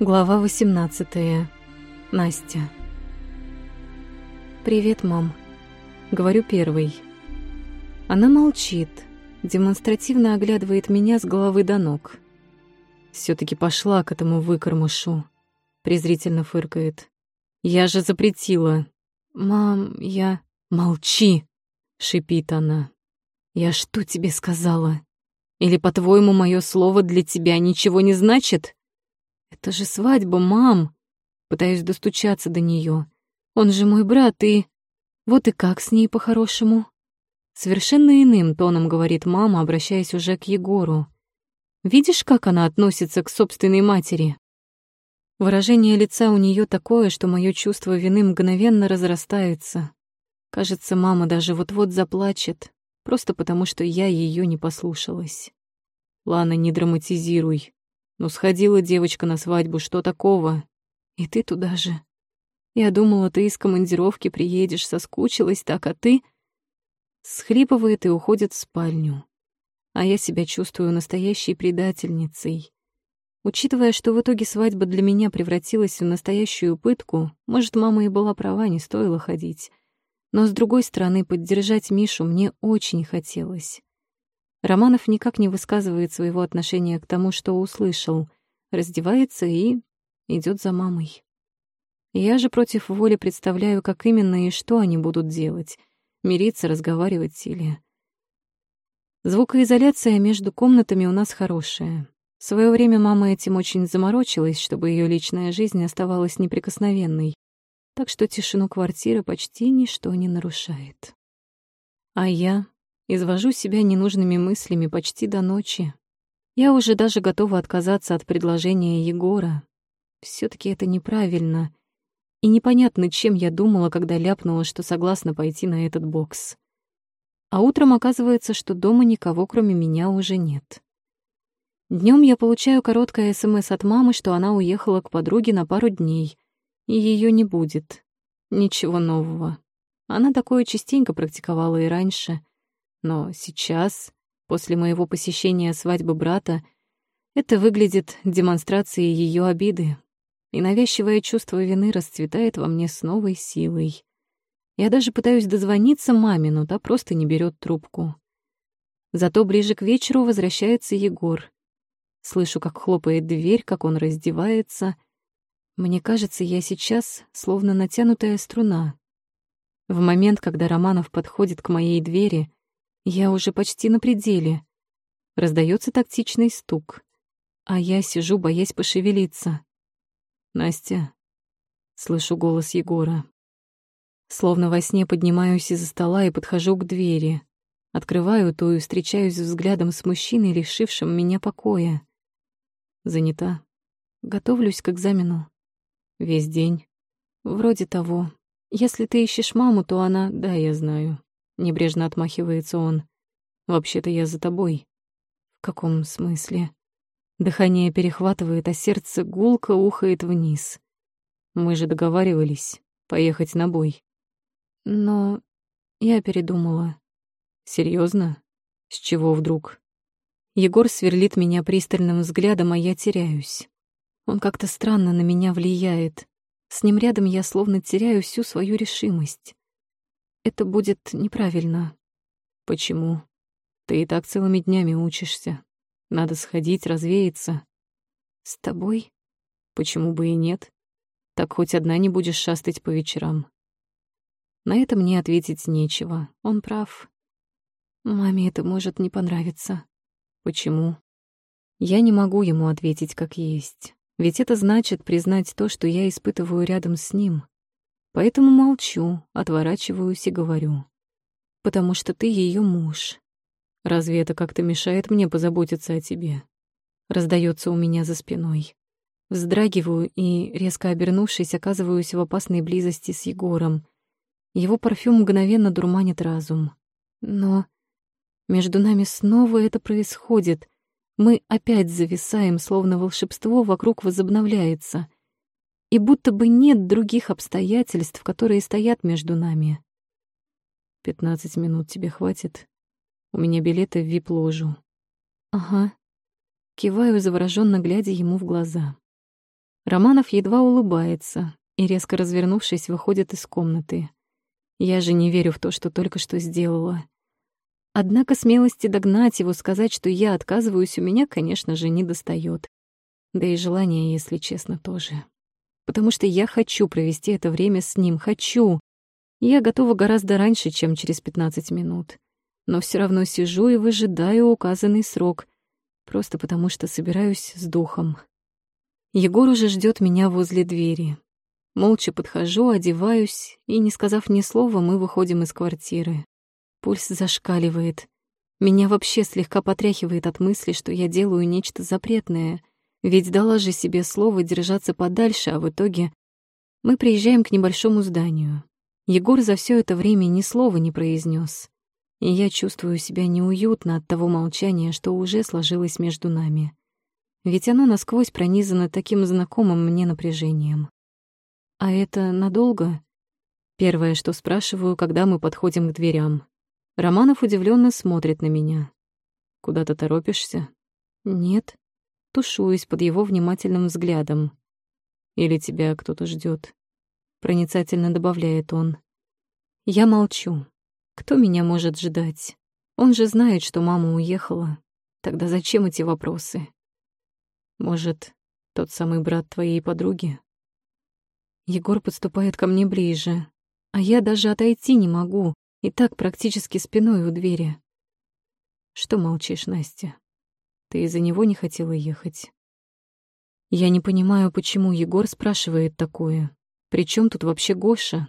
Глава 18. Настя. «Привет, мам», — говорю первый. Она молчит, демонстративно оглядывает меня с головы до ног. все таки пошла к этому выкормышу», — презрительно фыркает. «Я же запретила». «Мам, я...» «Молчи!» — шипит она. «Я что тебе сказала? Или, по-твоему, мое слово для тебя ничего не значит?» «Это же свадьба, мам!» Пытаюсь достучаться до нее. «Он же мой брат, и...» «Вот и как с ней по-хорошему?» Совершенно иным тоном говорит мама, обращаясь уже к Егору. «Видишь, как она относится к собственной матери?» Выражение лица у нее такое, что мое чувство вины мгновенно разрастается. Кажется, мама даже вот-вот заплачет, просто потому что я ее не послушалась. Лана, не драматизируй. Ну, сходила девочка на свадьбу, что такого? И ты туда же. Я думала, ты из командировки приедешь, соскучилась так, а ты... Схрипывает и уходит в спальню. А я себя чувствую настоящей предательницей. Учитывая, что в итоге свадьба для меня превратилась в настоящую пытку, может, мама и была права, не стоило ходить. Но, с другой стороны, поддержать Мишу мне очень хотелось. Романов никак не высказывает своего отношения к тому, что услышал, раздевается и идет за мамой. Я же против воли представляю, как именно и что они будут делать. Мириться, разговаривать или... Звукоизоляция между комнатами у нас хорошая. В своё время мама этим очень заморочилась, чтобы её личная жизнь оставалась неприкосновенной, так что тишину квартиры почти ничто не нарушает. А я Извожу себя ненужными мыслями почти до ночи. Я уже даже готова отказаться от предложения Егора. все таки это неправильно. И непонятно, чем я думала, когда ляпнула, что согласна пойти на этот бокс. А утром оказывается, что дома никого, кроме меня, уже нет. Днем я получаю короткое СМС от мамы, что она уехала к подруге на пару дней, и ее не будет. Ничего нового. Она такое частенько практиковала и раньше — но сейчас, после моего посещения свадьбы брата, это выглядит демонстрацией ее обиды, и навязчивое чувство вины расцветает во мне с новой силой. Я даже пытаюсь дозвониться маме, но та просто не берет трубку. Зато ближе к вечеру возвращается Егор. Слышу, как хлопает дверь, как он раздевается. Мне кажется, я сейчас словно натянутая струна. В момент, когда Романов подходит к моей двери, я уже почти на пределе. Раздается тактичный стук, а я сижу, боясь пошевелиться. «Настя», — слышу голос Егора. Словно во сне поднимаюсь из-за стола и подхожу к двери. Открываю ту и встречаюсь взглядом с мужчиной, лишившим меня покоя. Занята. Готовлюсь к экзамену. Весь день. Вроде того. Если ты ищешь маму, то она... Да, я знаю. Небрежно отмахивается он. «Вообще-то я за тобой». «В каком смысле?» Дыхание перехватывает, а сердце гулко ухает вниз. Мы же договаривались поехать на бой. Но я передумала. Серьезно? С чего вдруг? Егор сверлит меня пристальным взглядом, а я теряюсь. Он как-то странно на меня влияет. С ним рядом я словно теряю всю свою решимость. Это будет неправильно. Почему? Ты и так целыми днями учишься. Надо сходить, развеяться. С тобой? Почему бы и нет? Так хоть одна не будешь шастать по вечерам. На это мне ответить нечего. Он прав. Маме это может не понравиться. Почему? Я не могу ему ответить как есть. Ведь это значит признать то, что я испытываю рядом с ним. Поэтому молчу, отворачиваюсь и говорю. Потому что ты ее муж. Разве это как-то мешает мне позаботиться о тебе? Раздается у меня за спиной. Вздрагиваю и, резко обернувшись, оказываюсь в опасной близости с Егором. Его парфюм мгновенно дурманит разум. Но между нами снова это происходит. Мы опять зависаем, словно волшебство вокруг возобновляется — и будто бы нет других обстоятельств, которые стоят между нами. «Пятнадцать минут тебе хватит? У меня билеты в вип-ложу». «Ага». Киваю, завороженно глядя ему в глаза. Романов едва улыбается и, резко развернувшись, выходит из комнаты. Я же не верю в то, что только что сделала. Однако смелости догнать его, сказать, что я отказываюсь, у меня, конечно же, не достает. Да и желания, если честно, тоже. Потому что я хочу провести это время с ним, хочу. Я готова гораздо раньше, чем через 15 минут. Но все равно сижу и выжидаю указанный срок, просто потому что собираюсь с духом. Егор уже ждет меня возле двери. Молча подхожу, одеваюсь, и, не сказав ни слова, мы выходим из квартиры. Пульс зашкаливает. Меня вообще слегка потряхивает от мысли, что я делаю нечто запретное. Ведь дала же себе слово держаться подальше, а в итоге мы приезжаем к небольшому зданию. Егор за все это время ни слова не произнес, И я чувствую себя неуютно от того молчания, что уже сложилось между нами. Ведь оно насквозь пронизано таким знакомым мне напряжением. А это надолго? Первое, что спрашиваю, когда мы подходим к дверям. Романов удивленно смотрит на меня. «Куда-то торопишься?» «Нет». Тушуюсь под его внимательным взглядом. «Или тебя кто-то ждет? Проницательно добавляет он. Я молчу. Кто меня может ждать? Он же знает, что мама уехала. Тогда зачем эти вопросы? Может, тот самый брат твоей подруги? Егор подступает ко мне ближе, а я даже отойти не могу, и так практически спиной у двери. Что молчишь, Настя? Ты из-за него не хотела ехать? Я не понимаю, почему Егор спрашивает такое. Причем тут вообще Гоша?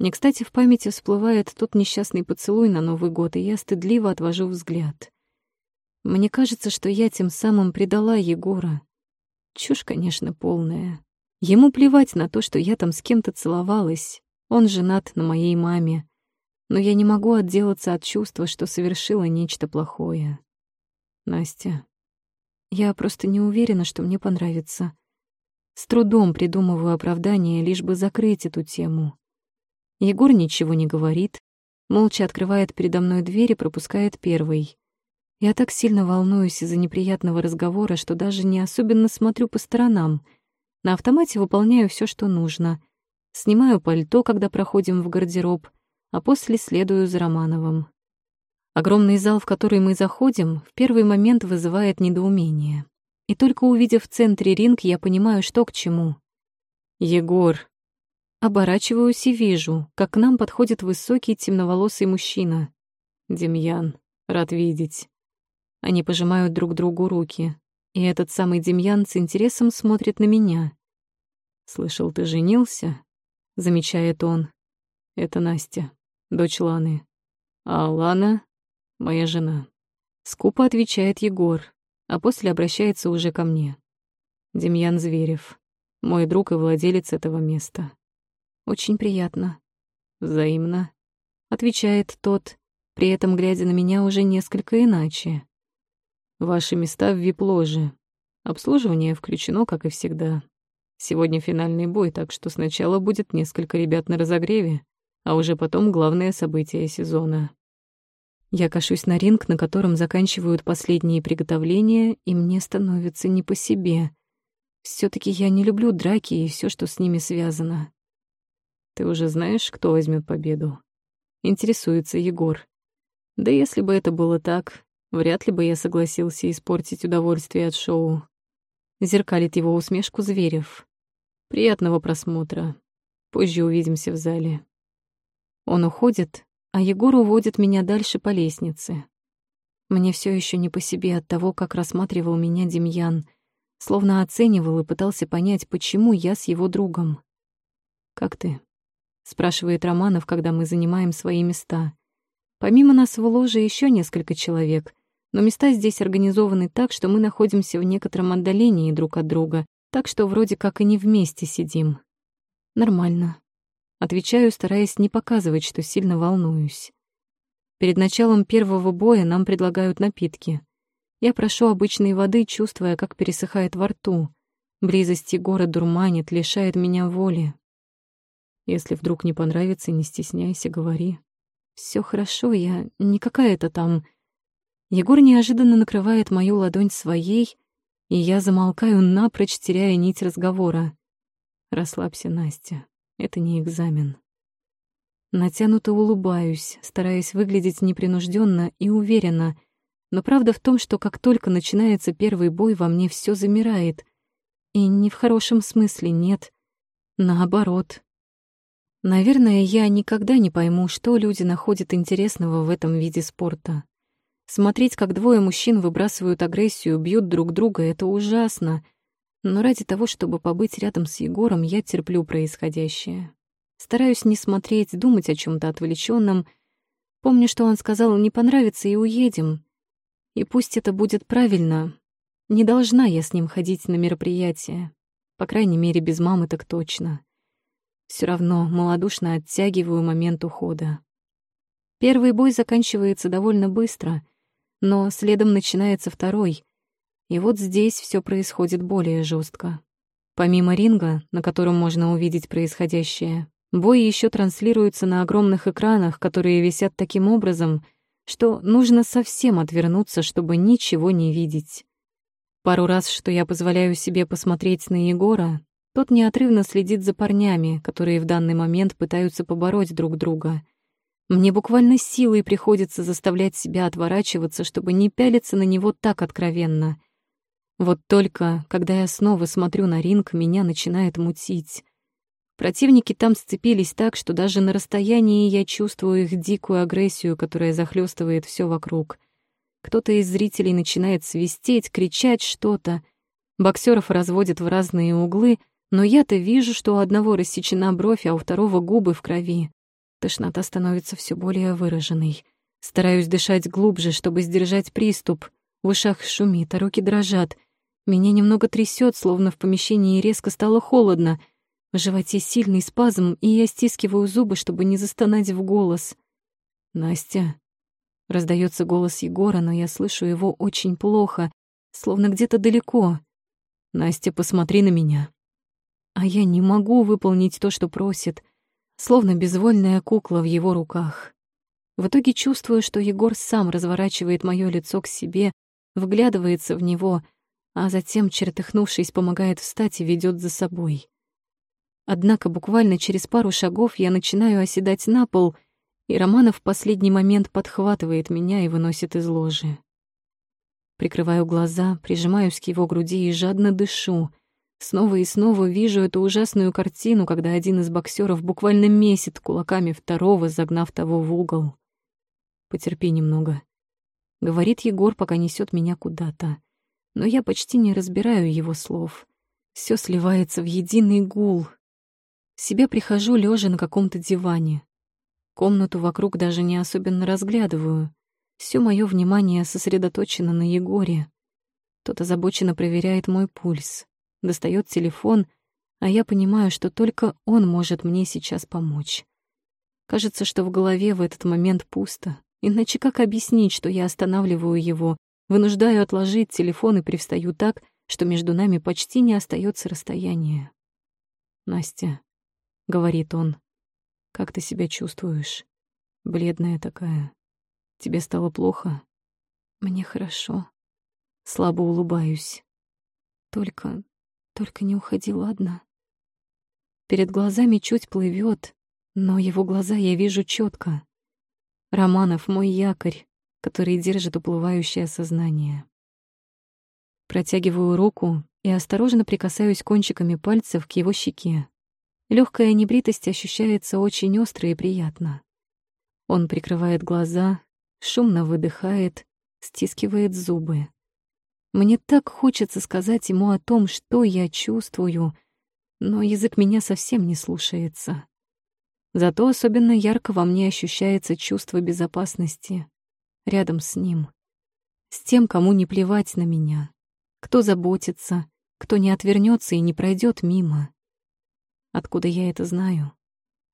Не кстати в памяти всплывает тот несчастный поцелуй на Новый год, и я стыдливо отвожу взгляд. Мне кажется, что я тем самым предала Егора. Чушь, конечно, полная. Ему плевать на то, что я там с кем-то целовалась. Он женат на моей маме но я не могу отделаться от чувства, что совершила нечто плохое. Настя, я просто не уверена, что мне понравится. С трудом придумываю оправдание, лишь бы закрыть эту тему. Егор ничего не говорит, молча открывает передо мной дверь и пропускает первый. Я так сильно волнуюсь из-за неприятного разговора, что даже не особенно смотрю по сторонам. На автомате выполняю все, что нужно. Снимаю пальто, когда проходим в гардероб — а после следую за Романовым. Огромный зал, в который мы заходим, в первый момент вызывает недоумение. И только увидев в центре ринг, я понимаю, что к чему. «Егор!» Оборачиваюсь и вижу, как к нам подходит высокий темноволосый мужчина. «Демьян, рад видеть». Они пожимают друг другу руки, и этот самый Демьян с интересом смотрит на меня. «Слышал, ты женился?» — замечает он. «Это Настя» дочь Ланы. А Лана — моя жена. Скупо отвечает Егор, а после обращается уже ко мне. Демьян Зверев, мой друг и владелец этого места. Очень приятно. Взаимно. Отвечает тот, при этом глядя на меня уже несколько иначе. Ваши места в вип-ложе. Обслуживание включено, как и всегда. Сегодня финальный бой, так что сначала будет несколько ребят на разогреве, а уже потом главное событие сезона. Я кашусь на ринг, на котором заканчивают последние приготовления, и мне становится не по себе. все таки я не люблю драки и все, что с ними связано. Ты уже знаешь, кто возьмет победу? Интересуется Егор. Да если бы это было так, вряд ли бы я согласился испортить удовольствие от шоу. Зеркалит его усмешку Зверев. Приятного просмотра. Позже увидимся в зале. Он уходит, а Егор уводит меня дальше по лестнице. Мне все еще не по себе от того, как рассматривал меня Демьян, словно оценивал и пытался понять, почему я с его другом. «Как ты?» — спрашивает Романов, когда мы занимаем свои места. Помимо нас в ложе еще несколько человек, но места здесь организованы так, что мы находимся в некотором отдалении друг от друга, так что вроде как и не вместе сидим. Нормально. Отвечаю, стараясь не показывать, что сильно волнуюсь. Перед началом первого боя нам предлагают напитки. Я прошу обычной воды, чувствуя, как пересыхает во рту. Близость Егора дурманит, лишает меня воли. Если вдруг не понравится, не стесняйся, говори. Все хорошо, я не какая-то там... Егор неожиданно накрывает мою ладонь своей, и я замолкаю, напрочь теряя нить разговора. Расслабься, Настя, это не экзамен. Натянуто улыбаюсь, стараясь выглядеть непринужденно и уверенно, но правда в том, что как только начинается первый бой, во мне все замирает. И не в хорошем смысле, нет. Наоборот. Наверное, я никогда не пойму, что люди находят интересного в этом виде спорта. Смотреть, как двое мужчин выбрасывают агрессию, бьют друг друга, это ужасно. Но ради того, чтобы побыть рядом с Егором, я терплю происходящее. Стараюсь не смотреть, думать о чем то отвлеченном. Помню, что он сказал «не понравится» и уедем. И пусть это будет правильно, не должна я с ним ходить на мероприятия. По крайней мере, без мамы так точно. Все равно малодушно оттягиваю момент ухода. Первый бой заканчивается довольно быстро, но следом начинается второй. И вот здесь все происходит более жестко. Помимо ринга, на котором можно увидеть происходящее, бой еще транслируется на огромных экранах, которые висят таким образом, что нужно совсем отвернуться, чтобы ничего не видеть. Пару раз, что я позволяю себе посмотреть на Егора, тот неотрывно следит за парнями, которые в данный момент пытаются побороть друг друга. Мне буквально силой приходится заставлять себя отворачиваться, чтобы не пялиться на него так откровенно. Вот только, когда я снова смотрю на ринг, меня начинает мутить. Противники там сцепились так, что даже на расстоянии я чувствую их дикую агрессию, которая захлестывает все вокруг. Кто-то из зрителей начинает свистеть, кричать что-то. Боксеров разводят в разные углы — но я-то вижу, что у одного рассечена бровь, а у второго губы в крови. Тошнота становится все более выраженной. Стараюсь дышать глубже, чтобы сдержать приступ. В ушах шумит, а руки дрожат. Меня немного трясет, словно в помещении резко стало холодно. В животе сильный спазм, и я стискиваю зубы, чтобы не застонать в голос. «Настя?» Раздается голос Егора, но я слышу его очень плохо, словно где-то далеко. «Настя, посмотри на меня». А я не могу выполнить то, что просит, словно безвольная кукла в его руках. В итоге чувствую, что Егор сам разворачивает моё лицо к себе, вглядывается в него, а затем, чертыхнувшись, помогает встать и ведёт за собой. Однако буквально через пару шагов я начинаю оседать на пол, и Романов в последний момент подхватывает меня и выносит из ложи. Прикрываю глаза, прижимаюсь к его груди и жадно дышу. Снова и снова вижу эту ужасную картину, когда один из боксеров буквально месит кулаками второго, загнав того в угол. «Потерпи немного», — говорит Егор, пока несет меня куда-то. Но я почти не разбираю его слов. Все сливается в единый гул. В себя прихожу, лежа на каком-то диване. Комнату вокруг даже не особенно разглядываю. Все мое внимание сосредоточено на Егоре. Тот озабоченно проверяет мой пульс достает телефон, а я понимаю, что только он может мне сейчас помочь. Кажется, что в голове в этот момент пусто. Иначе как объяснить, что я останавливаю его, вынуждаю отложить телефон и привстаю так, что между нами почти не остается расстояния. «Настя», — говорит он, — «как ты себя чувствуешь? Бледная такая. Тебе стало плохо?» «Мне хорошо». Слабо улыбаюсь. Только только не уходи, ладно? Перед глазами чуть плывет, но его глаза я вижу четко. Романов — мой якорь, который держит уплывающее сознание. Протягиваю руку и осторожно прикасаюсь кончиками пальцев к его щеке. Легкая небритость ощущается очень остро и приятно. Он прикрывает глаза, шумно выдыхает, стискивает зубы. Мне так хочется сказать ему о том, что я чувствую, но язык меня совсем не слушается. Зато особенно ярко во мне ощущается чувство безопасности рядом с ним, с тем, кому не плевать на меня, кто заботится, кто не отвернется и не пройдет мимо. Откуда я это знаю?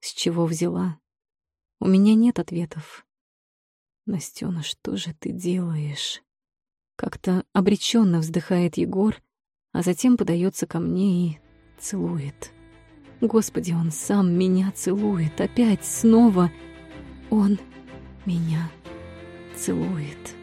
С чего взяла? У меня нет ответов. Настёна, что же ты делаешь? Как-то обреченно вздыхает Егор, а затем подается ко мне и целует. Господи, он сам меня целует. Опять, снова он меня целует.